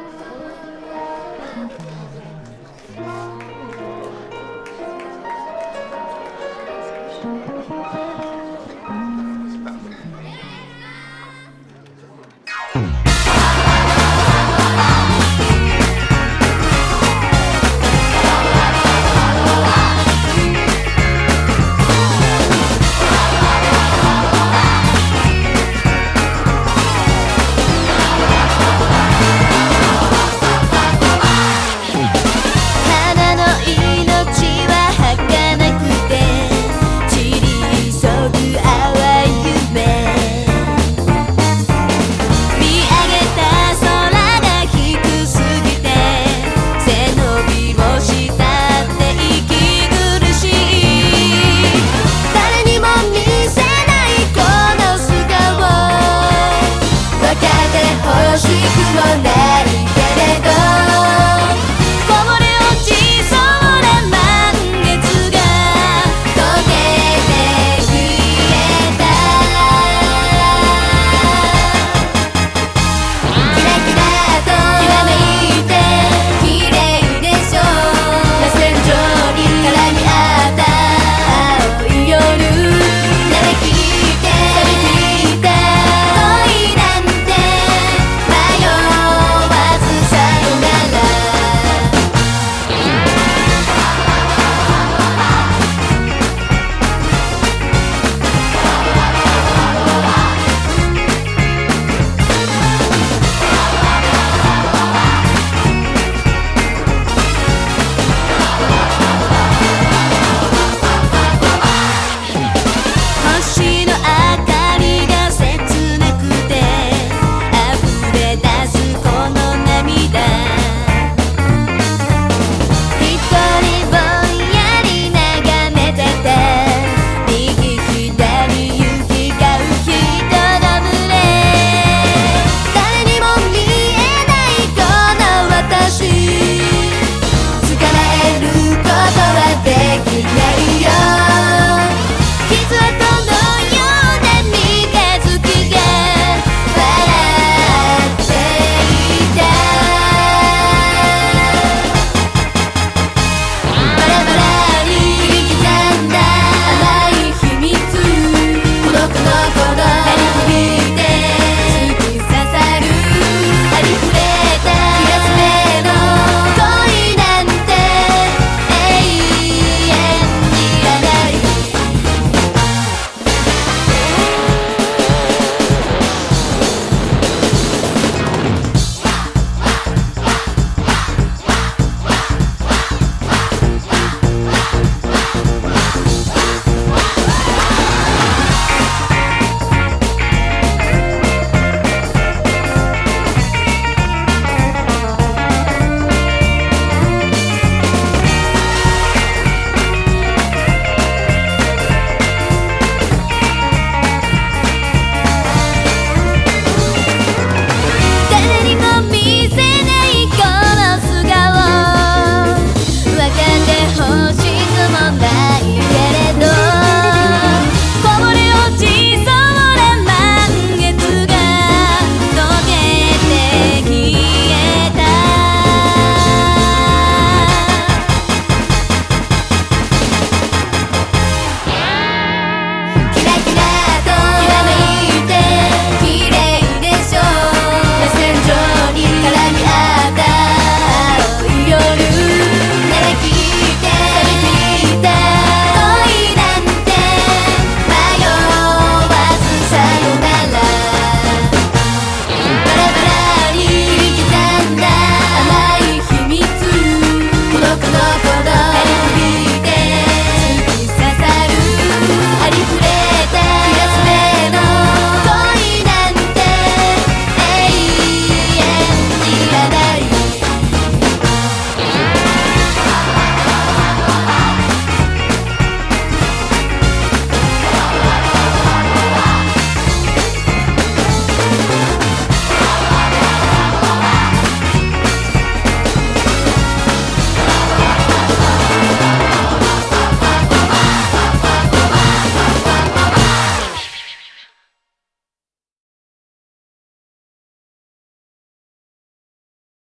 嗯 magique, magique.